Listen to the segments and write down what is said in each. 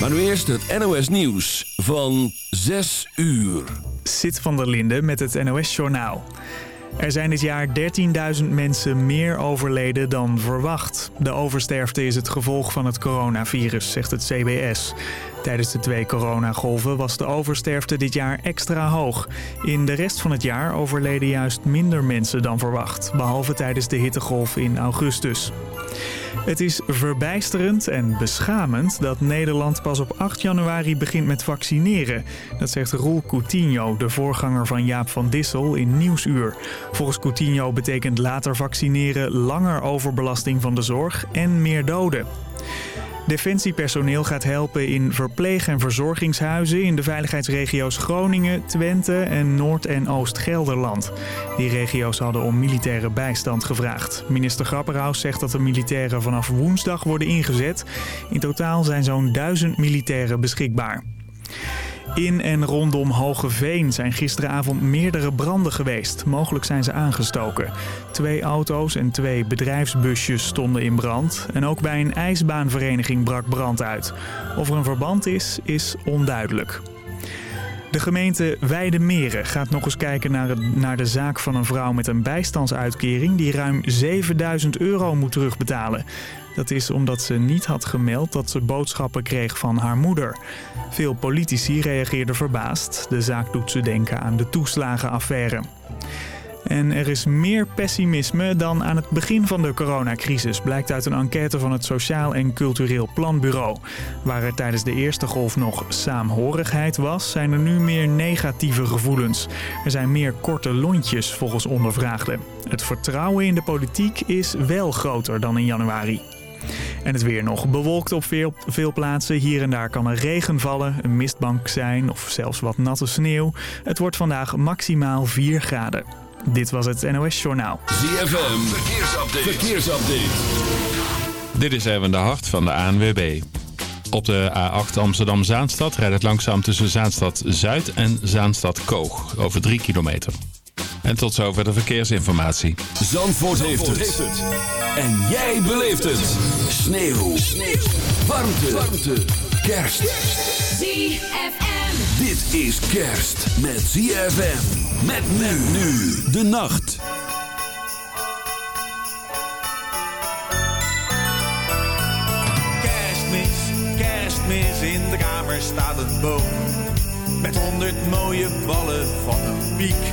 Maar nu eerst het NOS Nieuws van 6 uur. Sit van der Linde met het NOS Journaal. Er zijn dit jaar 13.000 mensen meer overleden dan verwacht. De oversterfte is het gevolg van het coronavirus, zegt het CBS. Tijdens de twee coronagolven was de oversterfte dit jaar extra hoog. In de rest van het jaar overleden juist minder mensen dan verwacht. Behalve tijdens de hittegolf in augustus. Het is verbijsterend en beschamend dat Nederland pas op 8 januari begint met vaccineren. Dat zegt Roel Coutinho, de voorganger van Jaap van Dissel in Nieuwsuur. Volgens Coutinho betekent later vaccineren langer overbelasting van de zorg en meer doden. Defensiepersoneel gaat helpen in verpleeg- en verzorgingshuizen in de veiligheidsregio's Groningen, Twente en Noord- en Oost-Gelderland. Die regio's hadden om militaire bijstand gevraagd. Minister Grapperhaus zegt dat de militairen vanaf woensdag worden ingezet. In totaal zijn zo'n duizend militairen beschikbaar. In en rondom Hogeveen zijn gisteravond meerdere branden geweest. Mogelijk zijn ze aangestoken. Twee auto's en twee bedrijfsbusjes stonden in brand. En ook bij een ijsbaanvereniging brak brand uit. Of er een verband is, is onduidelijk. De gemeente Weidemeren gaat nog eens kijken naar, de zaak van een vrouw met een bijstandsuitkering... die ruim 7000 euro moet terugbetalen. Dat is omdat ze niet had gemeld dat ze boodschappen kreeg van haar moeder. Veel politici reageerden verbaasd. De zaak doet ze denken aan de toeslagenaffaire. En er is meer pessimisme dan aan het begin van de coronacrisis, blijkt uit een enquête van het Sociaal en Cultureel Planbureau. Waar er tijdens de eerste golf nog saamhorigheid was, zijn er nu meer negatieve gevoelens. Er zijn meer korte lontjes volgens ondervraagden. Het vertrouwen in de politiek is wel groter dan in januari. En het weer nog bewolkt op veel, veel plaatsen. Hier en daar kan er regen vallen, een mistbank zijn of zelfs wat natte sneeuw. Het wordt vandaag maximaal 4 graden. Dit was het NOS Journaal. ZFM, verkeersupdate. verkeersupdate. Dit is even de hart van de ANWB. Op de A8 Amsterdam-Zaanstad rijdt het langzaam tussen Zaanstad Zuid en Zaanstad Koog. Over 3 kilometer. En tot zover de verkeersinformatie. Zandvoort, heeft, het. En jij beleeft het. Sneeuw. Sneeuw. Warmte. Warmte. Kerst. ZFM. Dit is kerst met ZFM. Met men nu de nacht. Kerstmis, kerstmis, in de kamer staat een boom. Met honderd mooie ballen van een piek.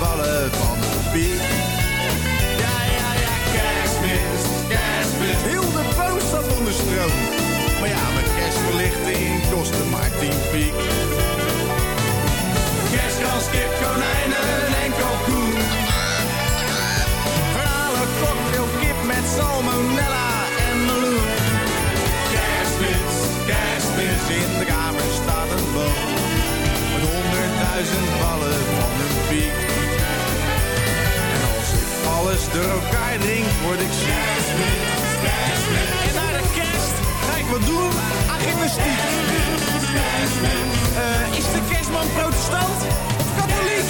Ballen van de piek. Ja, ja, ja, kerstmis, kerstmis, heel de boom staat onder stroom. Maar ja, kostte maar tien piek. Kerstkans, kip, konijnen en kalkoen. Verhalen cocktail, kip met salmonella en meloen. Kerstmis, kerstmis, in de kamer staat een boom. Met honderdduizend ballen van een piek. Alles door elkaar drink, word ik ziek. En naar de kerst ga ik wat doen aan gymnastiek. Uh, is de kerstman protestant of katholiek?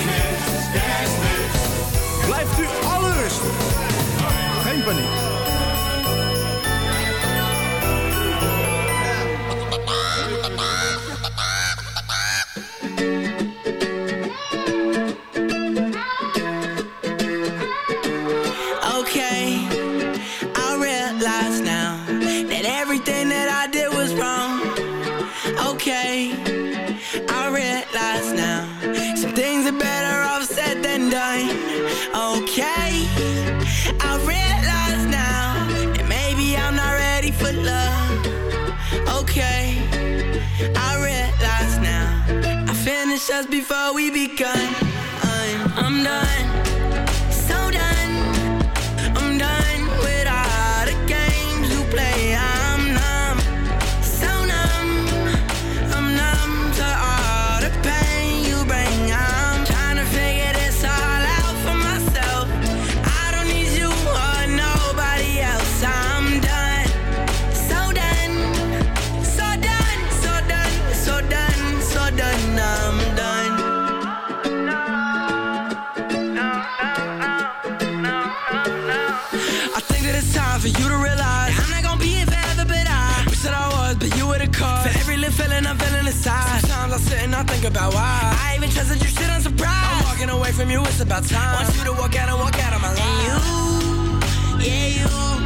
About time. Want you to walk out and walk out of my life. And you, yeah you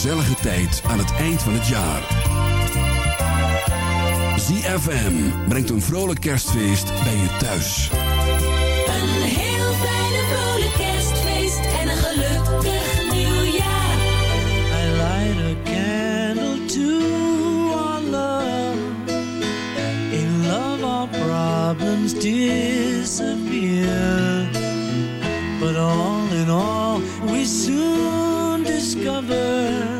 gezellige tijd aan het eind van het jaar. ZFM brengt een vrolijk kerstfeest bij je thuis. Een heel fijne vrolijk kerstfeest en een gelukkig nieuwjaar. I light a candle to our love. In love our problems disappear. But all in all we soon discover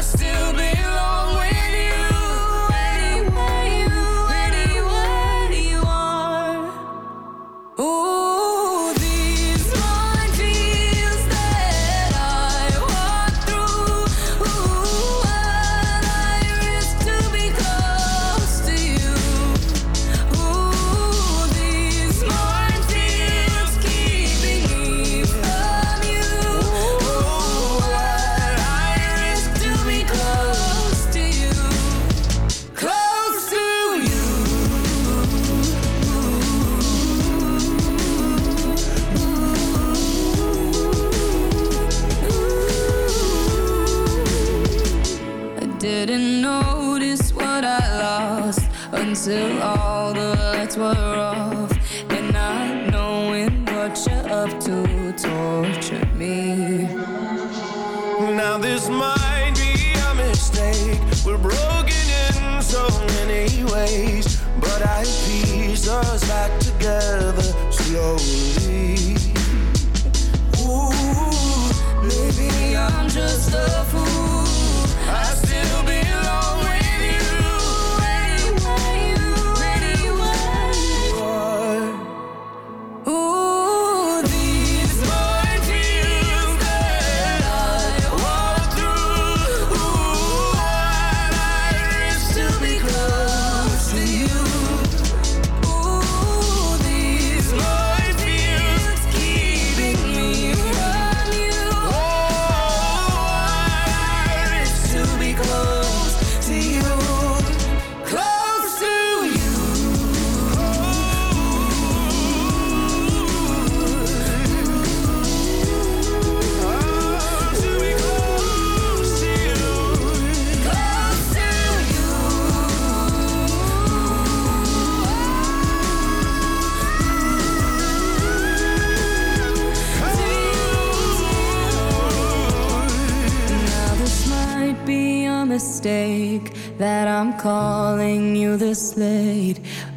I still belong with until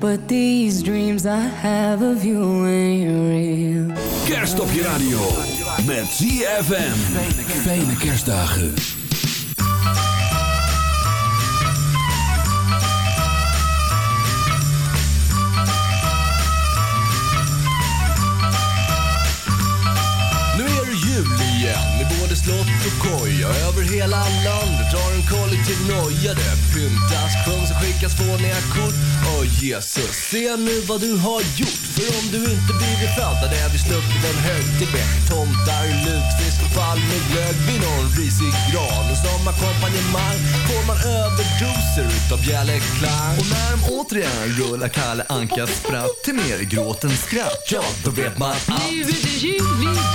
but these dreams I have of you ain't real. Kerst op je radio. Met ZFM. Fijne kerstdagen. Nu är det jul igen i både slott och koja. Över hela landet kollektiv nojade. Pyntas, sjungs och skickas fåniga kort. Åh Jesus, se nu vad du har gjort. För om du inte blivit född hade vi sluppit en högtid med tomtar, lutfisk och palmeglögg vid någon risig gran. Och som ackompanjemang får man överdoser utav bjällerklang. Och när de återigen rullar Kalle Ankas spratt till mer gråt än skratt, ja då vet man att Nu är det jul igen. Jul,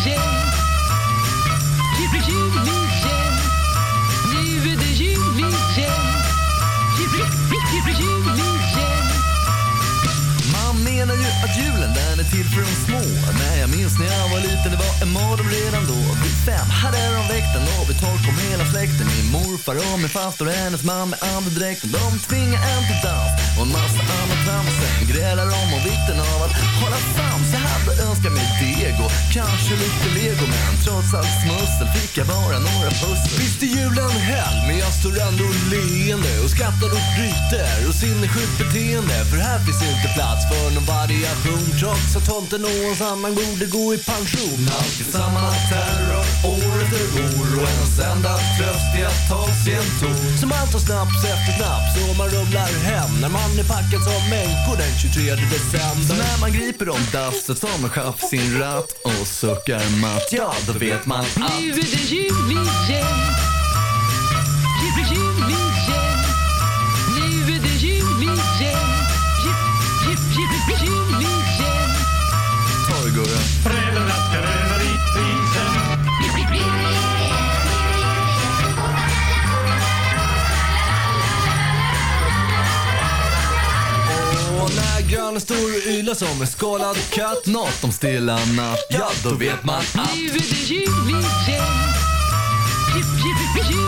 den är minns när jag var liten, det var en mardröm redan då. Vid fem hade de väckt en och vid tolv kom hela släkten. Min morfar och min faster och hennes man med andedräkten. De tvingade en till dans och en massa annat trams. Sen grälade de om vikten av att hålla sams. Jag hade önskat mig deg och kanske lite lego. Men trots allt smussel fick jag bara några pussel. Visst är julen hell, men jag står ändå leende och skrattar och bryter och sinnessjukt beteende. För här finns inte plats för någon variation trots att tomten och hans annan borde gå i pension. Alltid samma terror, år efter år och ens enda tröst är att ta sig en ton. Som allt tar snaps efter snaps och man rumlar hem när man är packad som människor den 23 december. Så när man griper om dasset som en chef sin ratt och suckar matt, ja då vet man att Nu är det jul igen. Grann stor yla står och ylar som en skalad katt Nåt om stilla natt, ja då vet man att Nu är det jul igen. Jul, jul, jul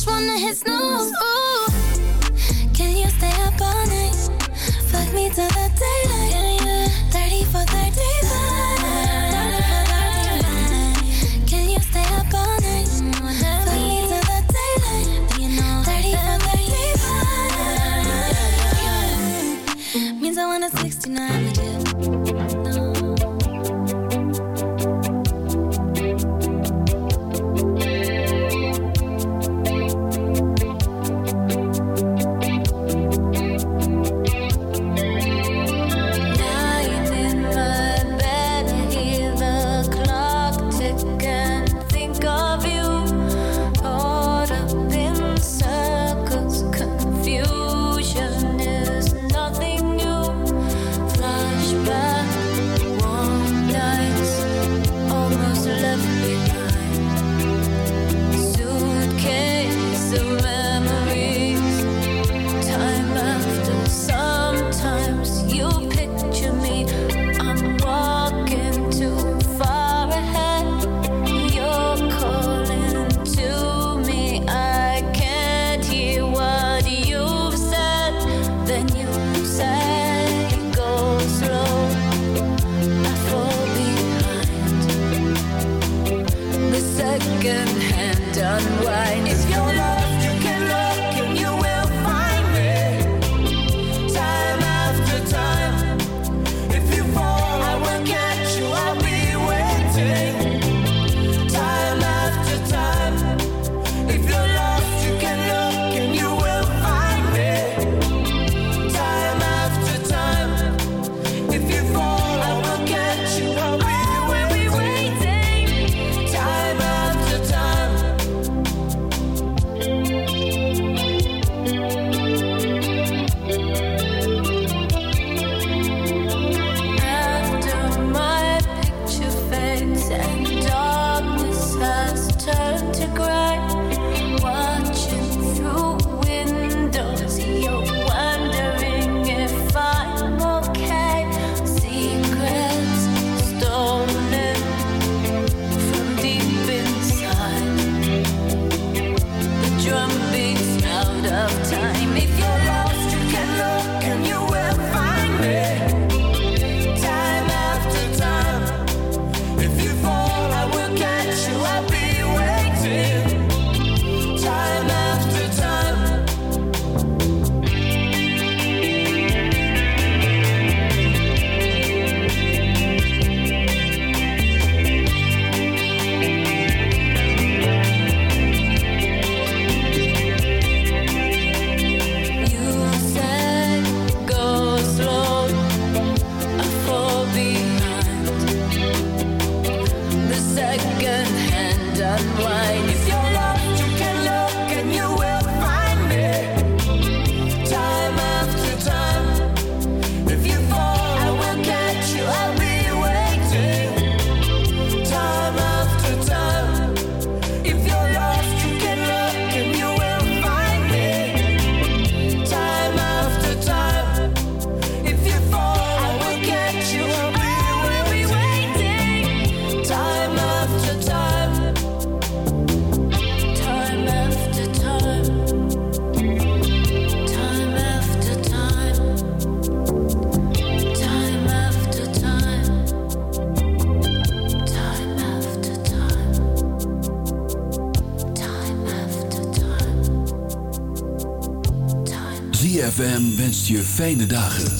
which wanna hit knows. Can you stay up all night? Fuck me till the daylight. Yeah, yeah. 30 for 35. Can you stay up all night? Fuck me till the daylight. 30 for 35. Means I want a 69. Fijne dagen.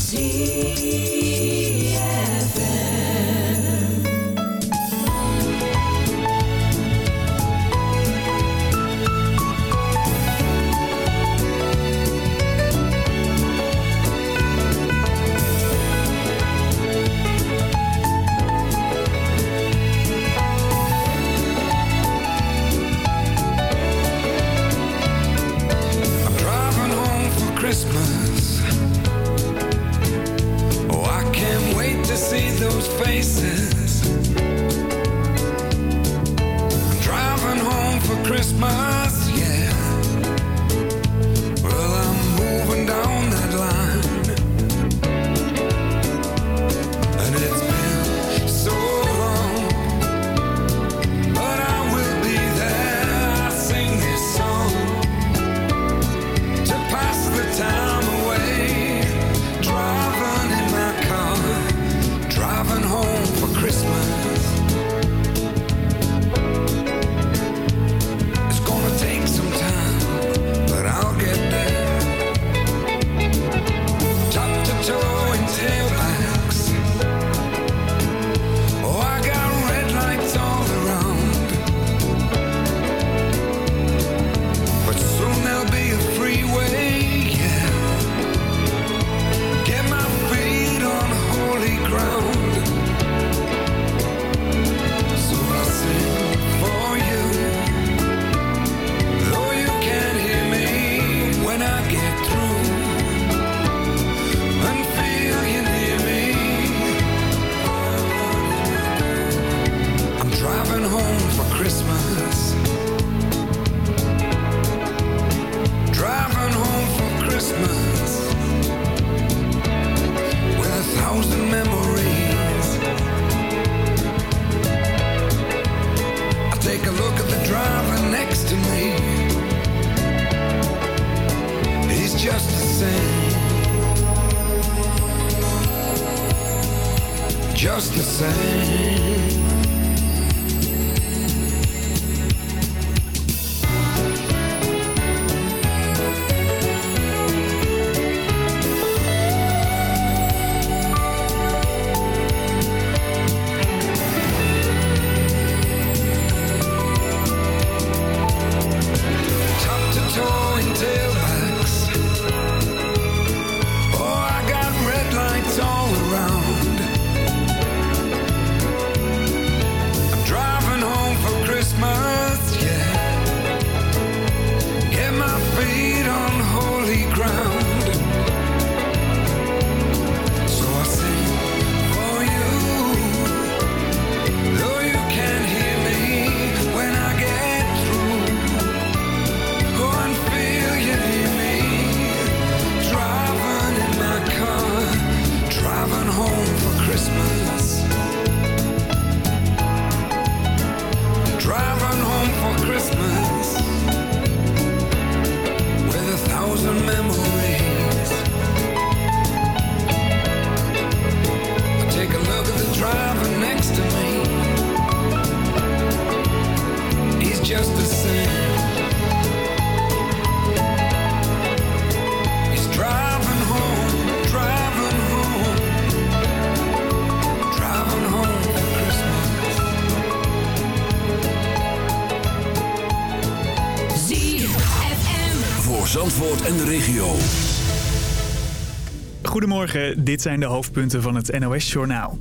Goedemorgen, dit zijn de hoofdpunten van het NOS-journaal.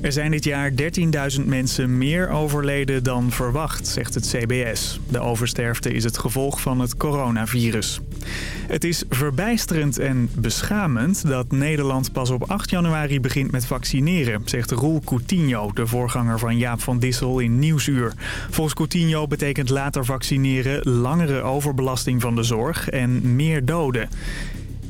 Er zijn dit jaar 13.000 mensen meer overleden dan verwacht, zegt het CBS. De oversterfte is het gevolg van het coronavirus. Het is verbijsterend en beschamend dat Nederland pas op 8 januari begint met vaccineren, zegt Roel Coutinho, de voorganger van Jaap van Dissel in Nieuwsuur. Volgens Coutinho betekent later vaccineren langere overbelasting van de zorg en meer doden.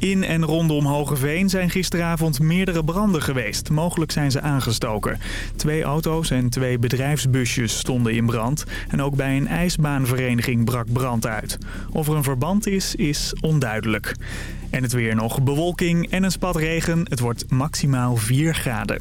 In en rondom Hogeveen zijn gisteravond meerdere branden geweest. Mogelijk zijn ze aangestoken. Twee auto's en twee bedrijfsbusjes stonden in brand. En ook bij een ijsbaanvereniging brak brand uit. Of er een verband is, is onduidelijk. En het weer nog bewolking en een spat regen. Het wordt maximaal 4 graden.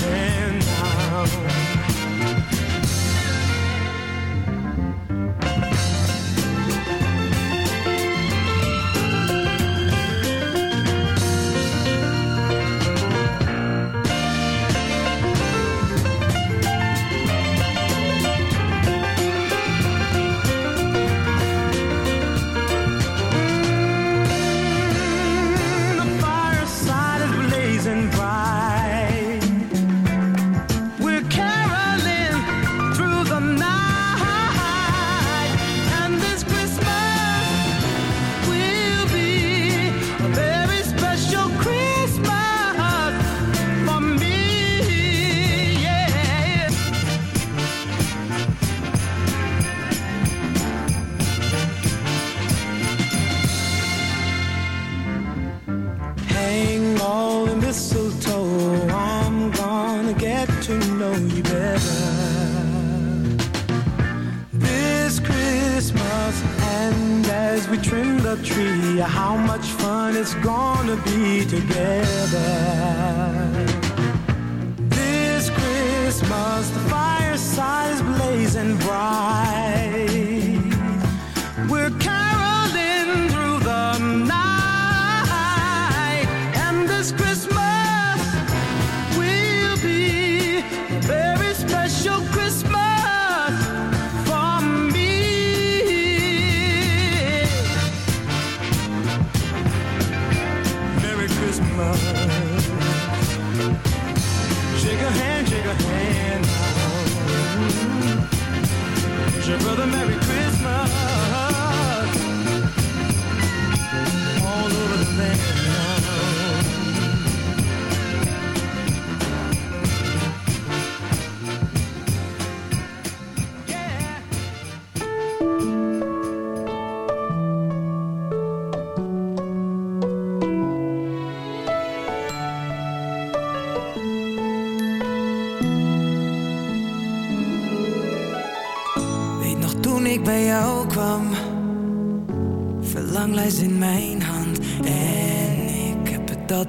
your hand.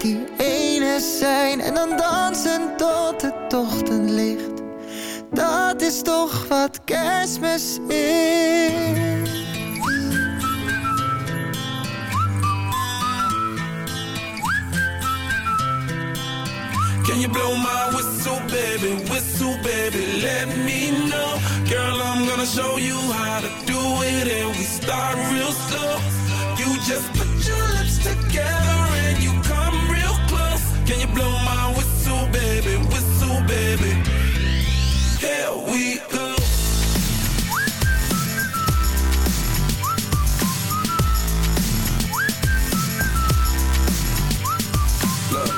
Die ene zijn en dan dansen tot het ochtendlicht. Dat is toch wat kerstmis is. Can you blow my whistle, baby? Whistle, baby, let me know. Girl, I'm gonna show you how to do it, and we start real slow. You just put your lips together blow my whistle, baby? Whistle, baby. Here we go. Look,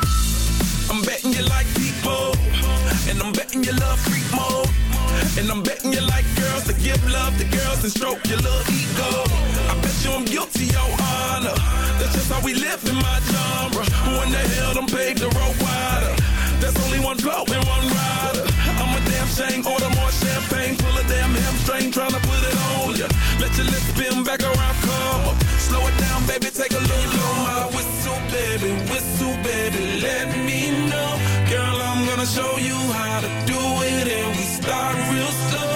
I'm betting you like people, and I'm betting you love freak mode, and I'm betting you like girls to give love to girls and stroke your little ego. I bet you I'm guilty, your honor. That's just how we live in my genre. Who in the hell done paved the road wider? There's only one blow and one rider. I'm a damn shame, order more champagne, pull a damn hamstring, tryna put it on ya. Let your lips spin back around, come up. Slow it down, baby, take a little my whistle, baby, whistle, baby, let me know. Girl, I'm gonna show you how to do it, and we start real slow.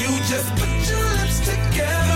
You just put your lips together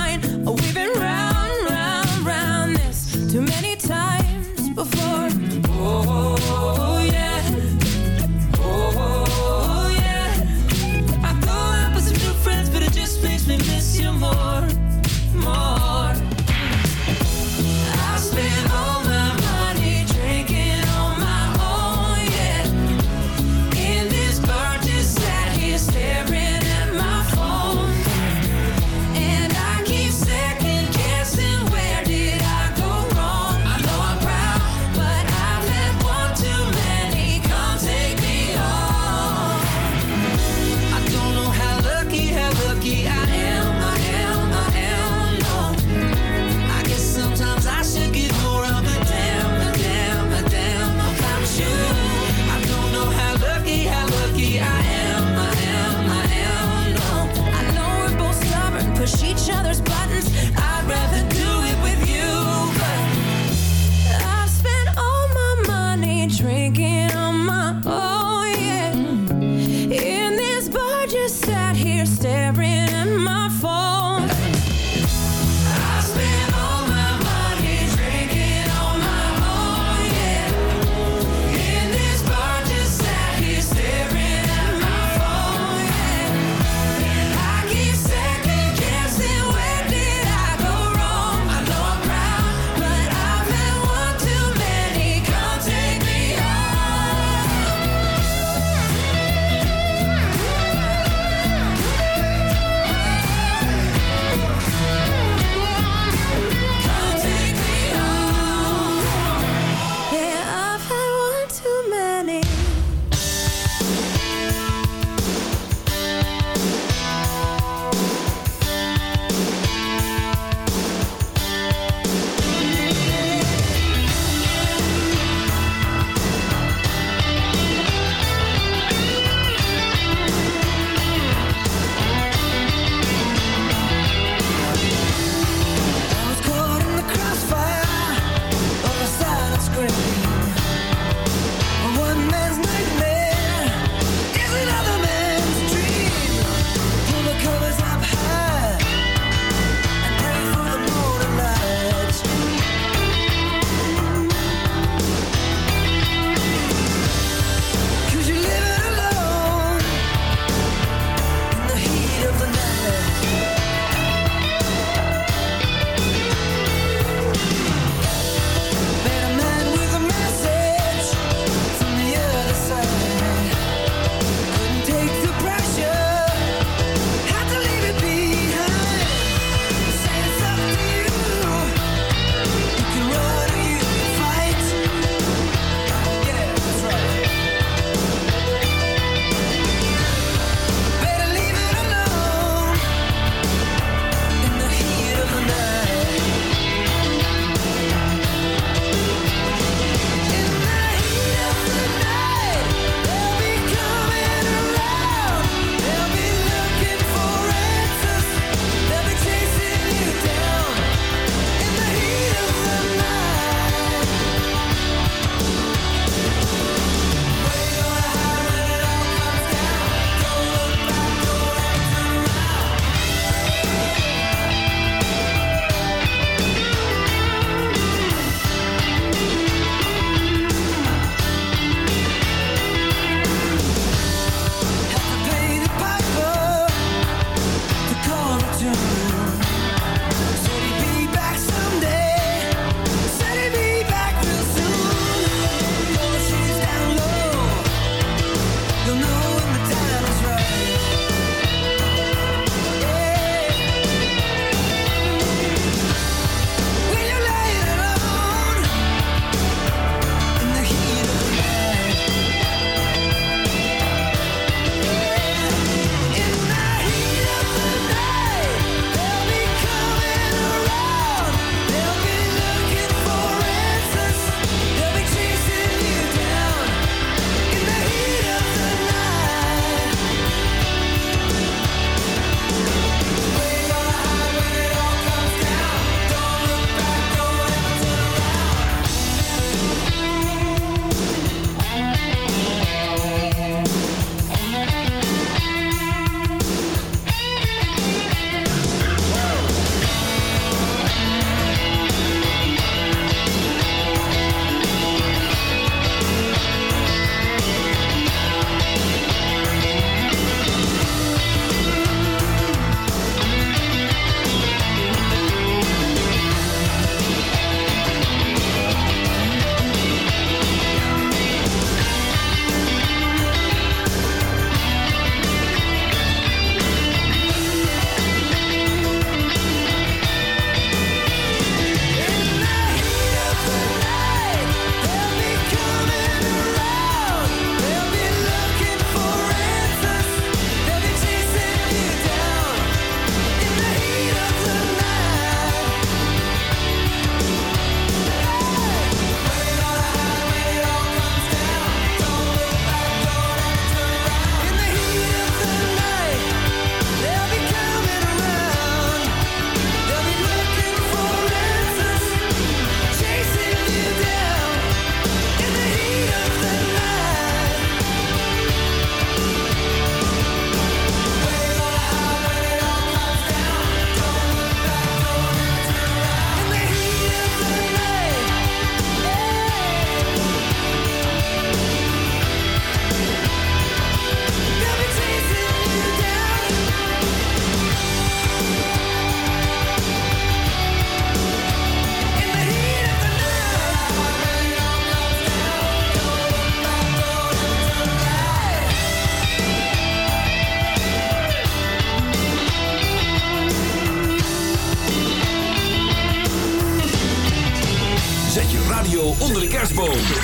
Kerstboom.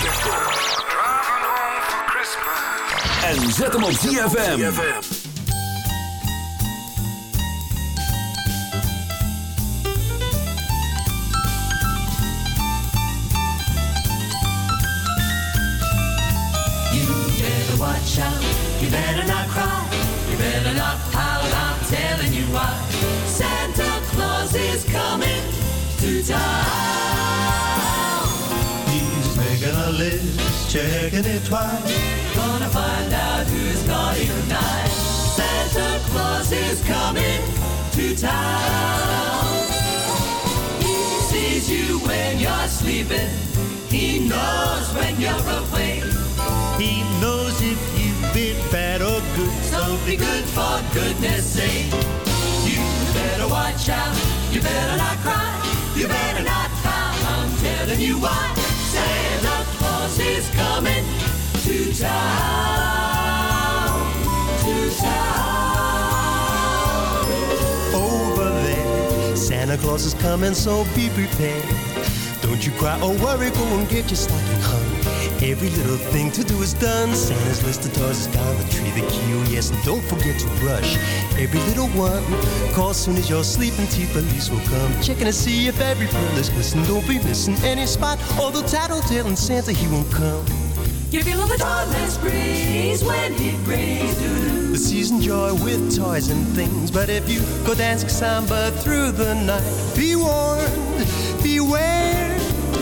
En zet hem op ZFM. Checking it twice. Gonna find out who's naughty tonight. Santa Claus is coming to town. He sees you when you're sleeping. He knows when you're awake. He knows if you've been bad or good. So be good for goodness sake. You better watch out. You better not cry. You better not pout. I'm telling you why. Is coming to town. To town. Over there, Santa Claus is coming, so be prepared. Don't you cry or worry, go and get your stocking hung. Every little thing to do is done. Santa's list of toys is down the tree, the key, oh yes, and don't forget to brush every little one. Call soon as you're sleeping, tea police will come. Checking to see if every pearl is missing. Don't be missing any spot, although tattletale and Santa, he won't come. You feel the dawnless breeze when he brings doo The season joy with toys and things. But if you go dancing samba through the night, be warned, beware,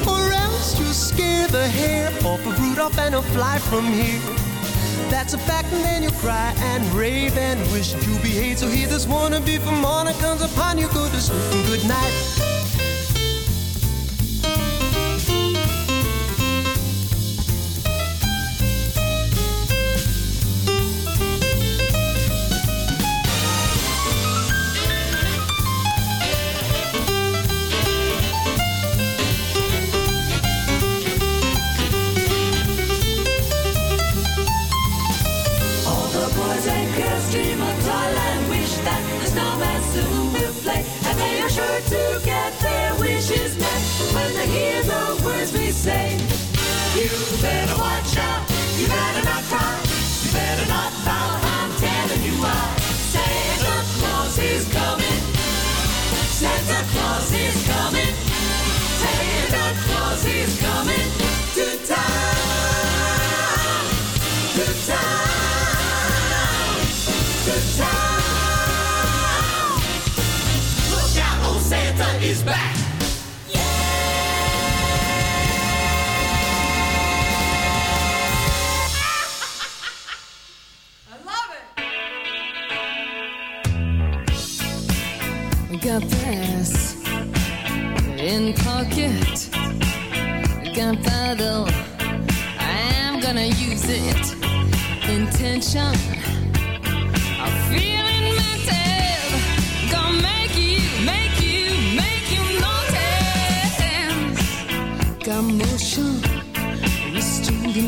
or else you'll scare the hair off of Rudolph and he'll fly from here. That's a fact, and then you'll cry and rave and wish you behave. So hear this wannabe from morning comes upon you. Go to sleep and good night.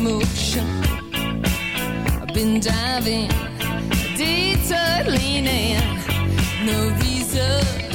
Emotion. I've been diving, detour leaning. No reason,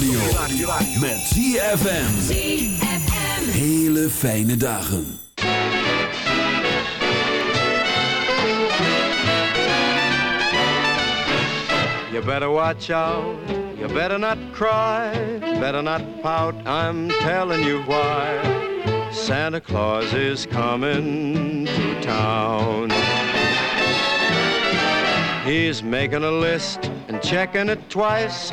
radio. Met ZFM. Hele fijne dagen. You better watch out, you better not cry, better not pout, I'm telling you why. Santa Claus is coming to town. He's making a list and checking it twice.